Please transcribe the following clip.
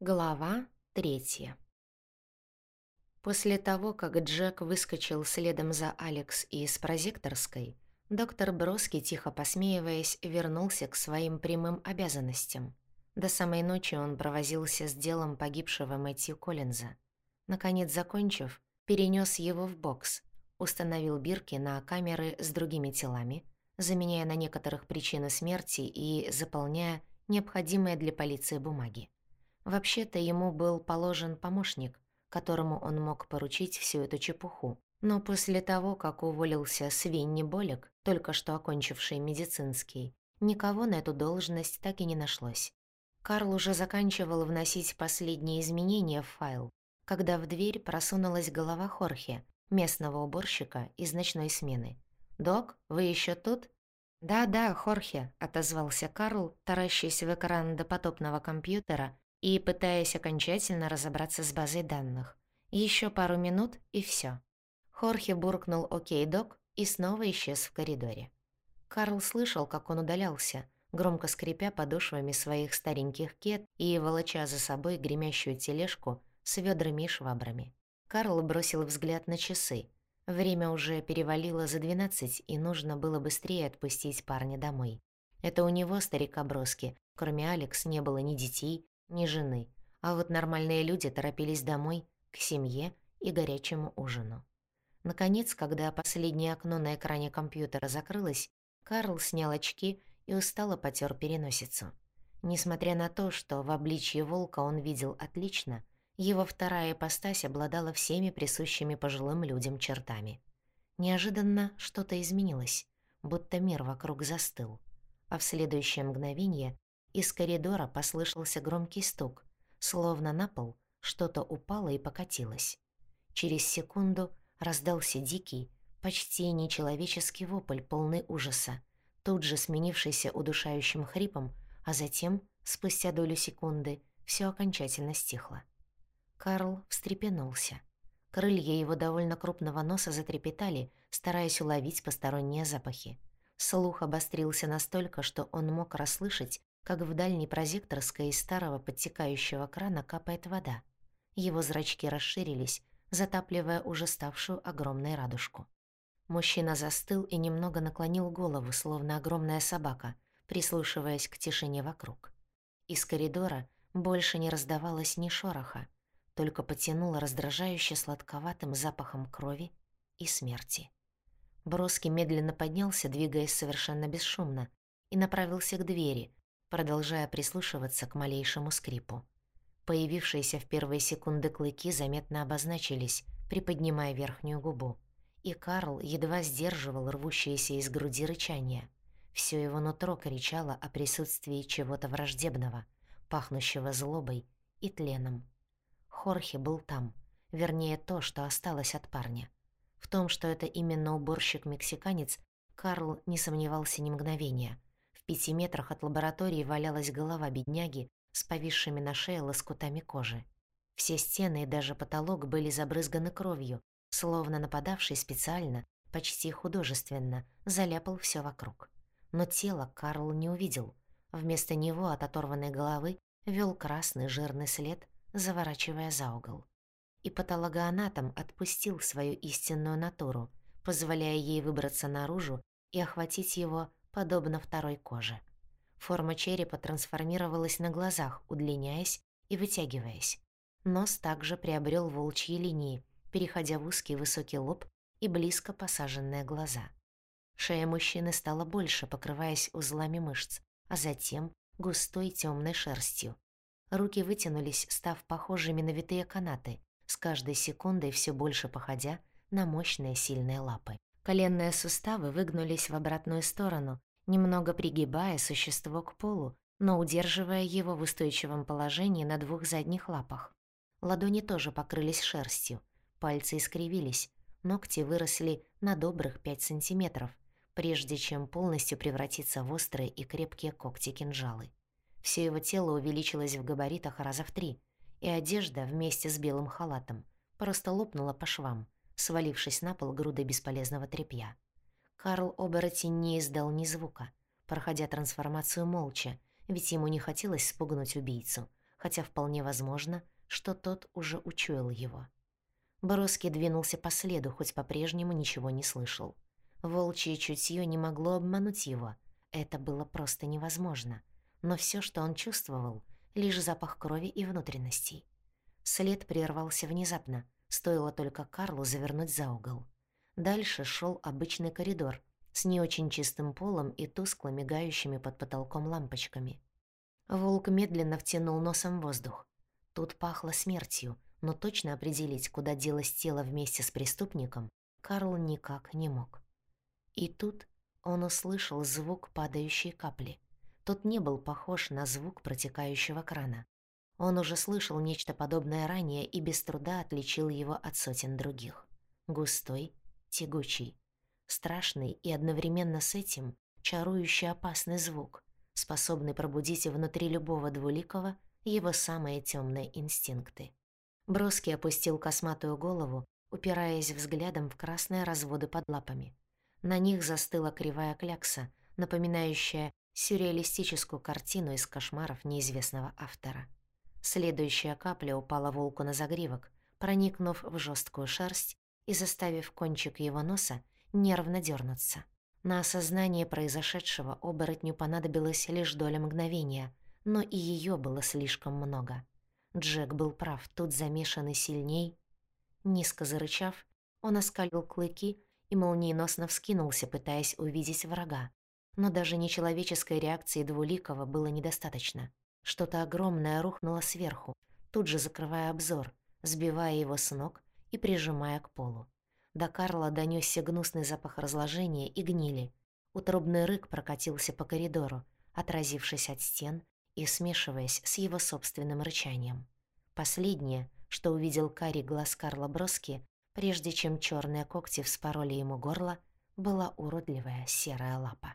Глава третья После того, как Джек выскочил следом за Алекс из прозекторской, доктор Броски, тихо посмеиваясь, вернулся к своим прямым обязанностям. До самой ночи он провозился с делом погибшего Мэтью Коллинза. Наконец, закончив, перенес его в бокс, установил бирки на камеры с другими телами, заменяя на некоторых причины смерти и заполняя необходимые для полиции бумаги. Вообще-то ему был положен помощник, которому он мог поручить всю эту чепуху. Но после того, как уволился Свинни Болик, только что окончивший медицинский, никого на эту должность так и не нашлось. Карл уже заканчивал вносить последние изменения в файл, когда в дверь просунулась голова Хорхе, местного уборщика из ночной смены. «Док, вы еще тут?» «Да-да, Хорхе», — отозвался Карл, таращась в экран допотопного компьютера и пытаясь окончательно разобраться с базой данных. Еще пару минут и все. Хорхе буркнул «Окей, док» и снова исчез в коридоре. Карл слышал, как он удалялся, громко скрипя подошвами своих стареньких кет и волоча за собой гремящую тележку с ведрами и швабрами. Карл бросил взгляд на часы. Время уже перевалило за двенадцать, и нужно было быстрее отпустить парня домой. Это у него, старика Броски, кроме Алекс, не было ни детей, ни жены, а вот нормальные люди торопились домой, к семье и горячему ужину. Наконец, когда последнее окно на экране компьютера закрылось, Карл снял очки и устало потер переносицу. Несмотря на то, что в обличье волка он видел отлично, его вторая ипостась обладала всеми присущими пожилым людям чертами. Неожиданно что-то изменилось, будто мир вокруг застыл, а в следующее мгновение из коридора послышался громкий стук, словно на пол что-то упало и покатилось. Через секунду раздался дикий, почти нечеловеческий вопль, полный ужаса, тут же сменившийся удушающим хрипом, а затем, спустя долю секунды, все окончательно стихло. Карл встрепенулся. Крылья его довольно крупного носа затрепетали, стараясь уловить посторонние запахи. Слух обострился настолько, что он мог расслышать как в дальней прозекторской из старого подтекающего крана капает вода. Его зрачки расширились, затапливая уже ставшую огромной радужку. Мужчина застыл и немного наклонил голову, словно огромная собака, прислушиваясь к тишине вокруг. Из коридора больше не раздавалось ни шороха, только потянуло раздражающе сладковатым запахом крови и смерти. Броски медленно поднялся, двигаясь совершенно бесшумно, и направился к двери, продолжая прислушиваться к малейшему скрипу. Появившиеся в первые секунды клыки заметно обозначились, приподнимая верхнюю губу. И Карл едва сдерживал рвущееся из груди рычание. Всё его нутро кричало о присутствии чего-то враждебного, пахнущего злобой и тленом. Хорхе был там, вернее, то, что осталось от парня. В том, что это именно уборщик-мексиканец, Карл не сомневался ни мгновения — пяти метрах от лаборатории валялась голова бедняги с повисшими на шее лоскутами кожи. Все стены и даже потолок были забрызганы кровью, словно нападавший специально, почти художественно, заляпал все вокруг. Но тело Карл не увидел. Вместо него от оторванной головы вел красный жирный след, заворачивая за угол. И патологоанатом отпустил свою истинную натуру, позволяя ей выбраться наружу и охватить его подобно второй коже. Форма черепа трансформировалась на глазах, удлиняясь и вытягиваясь. Нос также приобрел волчьи линии, переходя в узкий высокий лоб и близко посаженные глаза. Шея мужчины стала больше, покрываясь узлами мышц, а затем густой темной шерстью. Руки вытянулись, став похожими на витые канаты, с каждой секундой все больше походя на мощные сильные лапы. Коленные суставы выгнулись в обратную сторону, немного пригибая существо к полу, но удерживая его в устойчивом положении на двух задних лапах. Ладони тоже покрылись шерстью, пальцы искривились, ногти выросли на добрых 5 сантиметров, прежде чем полностью превратиться в острые и крепкие когти-кинжалы. Все его тело увеличилось в габаритах раза в три, и одежда вместе с белым халатом просто лопнула по швам, свалившись на пол грудой бесполезного тряпья. Карл Оборотень не издал ни звука, проходя трансформацию молча, ведь ему не хотелось спугнуть убийцу, хотя вполне возможно, что тот уже учуял его. Броски двинулся по следу, хоть по-прежнему ничего не слышал. Волчье чутье не могло обмануть его. Это было просто невозможно. Но все, что он чувствовал, лишь запах крови и внутренностей. След прервался внезапно, стоило только Карлу завернуть за угол. Дальше шел обычный коридор с не очень чистым полом и тускло мигающими под потолком лампочками. Волк медленно втянул носом воздух. Тут пахло смертью, но точно определить, куда делось тело вместе с преступником, Карл никак не мог. И тут он услышал звук падающей капли. Тот не был похож на звук протекающего крана. Он уже слышал нечто подобное ранее и без труда отличил его от сотен других. Густой, тягучий, страшный и одновременно с этим чарующий опасный звук, способный пробудить внутри любого двуликого его самые темные инстинкты. Броски опустил косматую голову, упираясь взглядом в красные разводы под лапами. На них застыла кривая клякса, напоминающая сюрреалистическую картину из кошмаров неизвестного автора. Следующая капля упала волку на загривок, проникнув в жесткую шерсть и заставив кончик его носа нервно дернуться. На осознание произошедшего оборотню понадобилось лишь доля мгновения, но и ее было слишком много. Джек был прав, тут замешаны сильней. Низко зарычав, он оскалил клыки и молниеносно вскинулся, пытаясь увидеть врага. Но даже нечеловеческой реакции Двуликова было недостаточно. Что-то огромное рухнуло сверху, тут же закрывая обзор, сбивая его с ног и прижимая к полу. До Карла донёсся гнусный запах разложения и гнили. Утробный рык прокатился по коридору, отразившись от стен и смешиваясь с его собственным рычанием. Последнее, что увидел Кари глаз Карла Броски, прежде чем чёрные когти вспороли ему горло, была уродливая серая лапа.